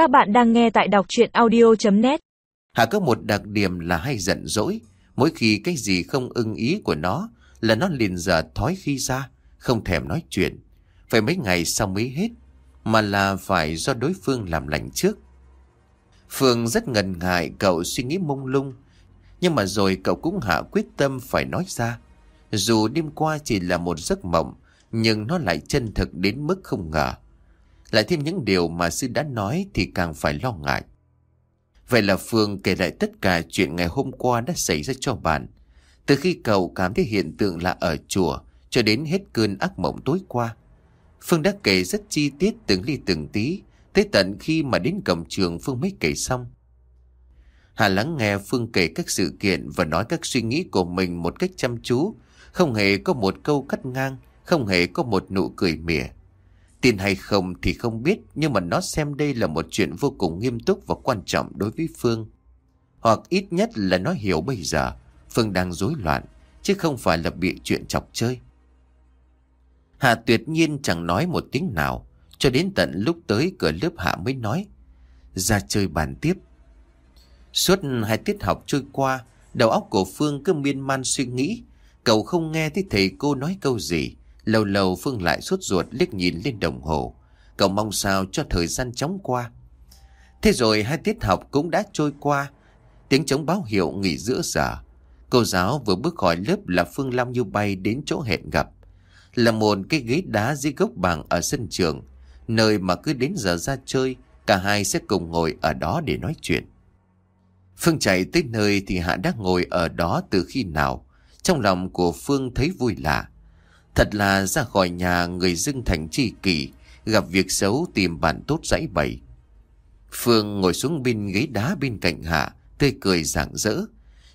Các bạn đang nghe tại đọc chuyện audio.net Hà có một đặc điểm là hay giận dỗi. Mỗi khi cái gì không ưng ý của nó là nó liền giờ thói khi ra, không thèm nói chuyện. Phải mấy ngày sau mới hết, mà là phải do đối phương làm lành trước. Phương rất ngần ngại cậu suy nghĩ mông lung, nhưng mà rồi cậu cũng hạ quyết tâm phải nói ra. Dù đêm qua chỉ là một giấc mộng, nhưng nó lại chân thực đến mức không ngờ. Lại thêm những điều mà sư đã nói thì càng phải lo ngại. Vậy là Phương kể lại tất cả chuyện ngày hôm qua đã xảy ra cho bạn. Từ khi cậu cảm thấy hiện tượng là ở chùa cho đến hết cơn ác mộng tối qua. Phương đã kể rất chi tiết từng ly từng tí, tới tận khi mà đến cổng trường Phương mới kể xong. Hà lắng nghe Phương kể các sự kiện và nói các suy nghĩ của mình một cách chăm chú, không hề có một câu cắt ngang, không hề có một nụ cười mỉa. Tin hay không thì không biết, nhưng mà nó xem đây là một chuyện vô cùng nghiêm túc và quan trọng đối với Phương. Hoặc ít nhất là nó hiểu bây giờ, Phương đang rối loạn, chứ không phải là bị chuyện chọc chơi. Hạ tuyệt nhiên chẳng nói một tiếng nào, cho đến tận lúc tới cửa lớp Hạ mới nói. Ra chơi bàn tiếp. Suốt hai tiết học trôi qua, đầu óc của Phương cứ miên man suy nghĩ. Cậu không nghe thấy thầy cô nói câu gì. Lâu lâu Phương lại suốt ruột liếc nhìn lên đồng hồ. Cậu mong sao cho thời gian chóng qua. Thế rồi hai tiết học cũng đã trôi qua. Tiếng chống báo hiệu nghỉ giữa giờ. Cô giáo vừa bước khỏi lớp là Phương Long như bay đến chỗ hẹn gặp. Là một cái ghế đá dưới gốc bảng ở sân trường. Nơi mà cứ đến giờ ra chơi, cả hai sẽ cùng ngồi ở đó để nói chuyện. Phương chạy tới nơi thì Hạ đã ngồi ở đó từ khi nào. Trong lòng của Phương thấy vui lạ. Thật là ra khỏi nhà người dưng thành tri kỷ, gặp việc xấu tìm bạn tốt dãy bày. Phương ngồi xuống bên ghế đá bên cạnh Hạ, tươi cười rạng rỡ.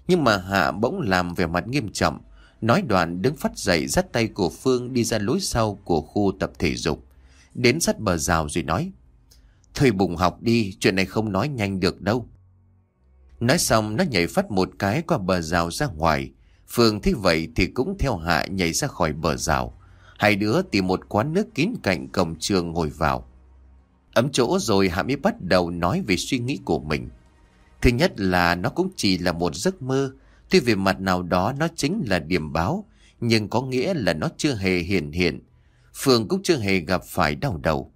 Nhưng mà Hạ bỗng làm vẻ mặt nghiêm trọng, nói đoạn đứng phát dậy dắt tay của Phương đi ra lối sau của khu tập thể dục. Đến sát bờ rào rồi nói, Thôi bùng học đi, chuyện này không nói nhanh được đâu. Nói xong nó nhảy phát một cái qua bờ rào ra ngoài, Phương thấy vậy thì cũng theo Hạ nhảy ra khỏi bờ rào. Hai đứa tìm một quán nước kín cạnh cổng trường ngồi vào. Ấm chỗ rồi Hạ mới bắt đầu nói về suy nghĩ của mình. Thứ nhất là nó cũng chỉ là một giấc mơ. Tuy về mặt nào đó nó chính là điểm báo, nhưng có nghĩa là nó chưa hề hiện hiện. Phương cũng chưa hề gặp phải đau đầu.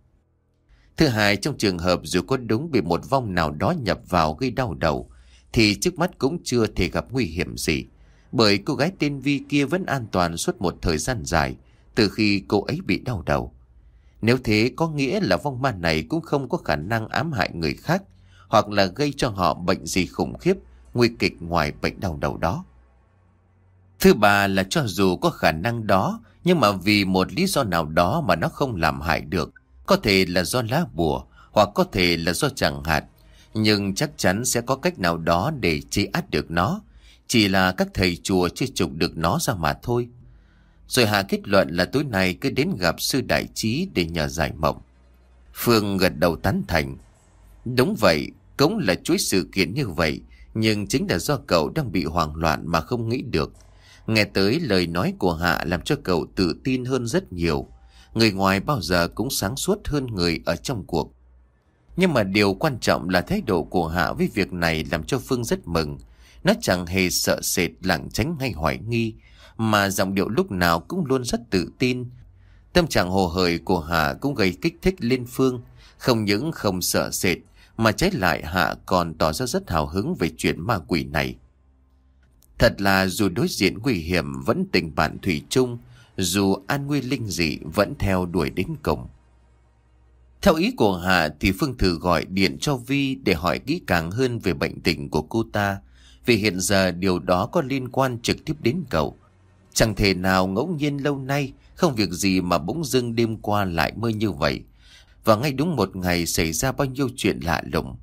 Thứ hai, trong trường hợp dù có đúng bị một vong nào đó nhập vào gây đau đầu, thì trước mắt cũng chưa thể gặp nguy hiểm gì. Bởi cô gái tên Vi kia vẫn an toàn suốt một thời gian dài từ khi cô ấy bị đau đầu. Nếu thế có nghĩa là vong ma này cũng không có khả năng ám hại người khác hoặc là gây cho họ bệnh gì khủng khiếp, nguy kịch ngoài bệnh đau đầu đó. Thứ ba là cho dù có khả năng đó, nhưng mà vì một lý do nào đó mà nó không làm hại được, có thể là do lá bùa hoặc có thể là do chẳng hạt, nhưng chắc chắn sẽ có cách nào đó để chế át được nó, chỉ là các thầy chùa chưa trục được nó ra mà thôi. Rồi Hà kết luận là tối nay cứ đến gặp sư đại trí để nhờ giải mộng. Phương gật đầu tán thành. Đúng vậy, cũng là chuỗi sự kiện như vậy, nhưng chính là do cậu đang bị hoảng loạn mà không nghĩ được. Nghe tới lời nói của Hạ làm cho cậu tự tin hơn rất nhiều. Người ngoài bao giờ cũng sáng suốt hơn người ở trong cuộc. Nhưng mà điều quan trọng là thái độ của Hạ với việc này làm cho Phương rất mừng. Nó chẳng hề sợ sệt lảng tránh hay hoài nghi, mà giọng điệu lúc nào cũng luôn rất tự tin. Tâm trạng hồ hởi của Hạ cũng gây kích thích Liên Phương, không những không sợ sệt, mà trái lại Hạ còn tỏ ra rất hào hứng về chuyện ma quỷ này. Thật là dù đối diện nguy hiểm vẫn tình bạn thủy chung, dù an nguy linh dị vẫn theo đuổi đến cùng. Theo ý của Hạ thì Phương thử gọi điện cho Vi để hỏi kỹ càng hơn về bệnh tình của cô ta, vì hiện giờ điều đó có liên quan trực tiếp đến cậu. Chẳng thể nào ngẫu nhiên lâu nay, không việc gì mà bỗng dưng đêm qua lại mơ như vậy. Và ngay đúng một ngày xảy ra bao nhiêu chuyện lạ lùng.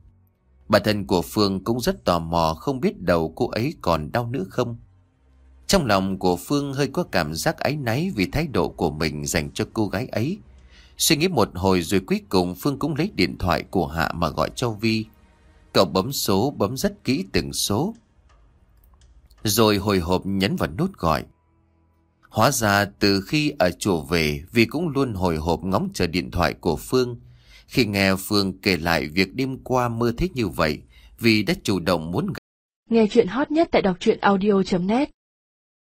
Bản thân của Phương cũng rất tò mò không biết đầu cô ấy còn đau nữa không. Trong lòng của Phương hơi có cảm giác áy náy vì thái độ của mình dành cho cô gái ấy. Suy nghĩ một hồi rồi cuối cùng Phương cũng lấy điện thoại của Hạ mà gọi cho Vi. Cậu bấm số, bấm rất kỹ từng số. Rồi hồi hộp nhấn vào nút gọi. Hóa ra từ khi ở chùa về Vi cũng luôn hồi hộp ngóng chờ điện thoại của Phương. Khi nghe Phương kể lại việc đêm qua mơ thích như vậy, vì đã chủ động muốn Nghe chuyện hot nhất tại đọc truyện audio.net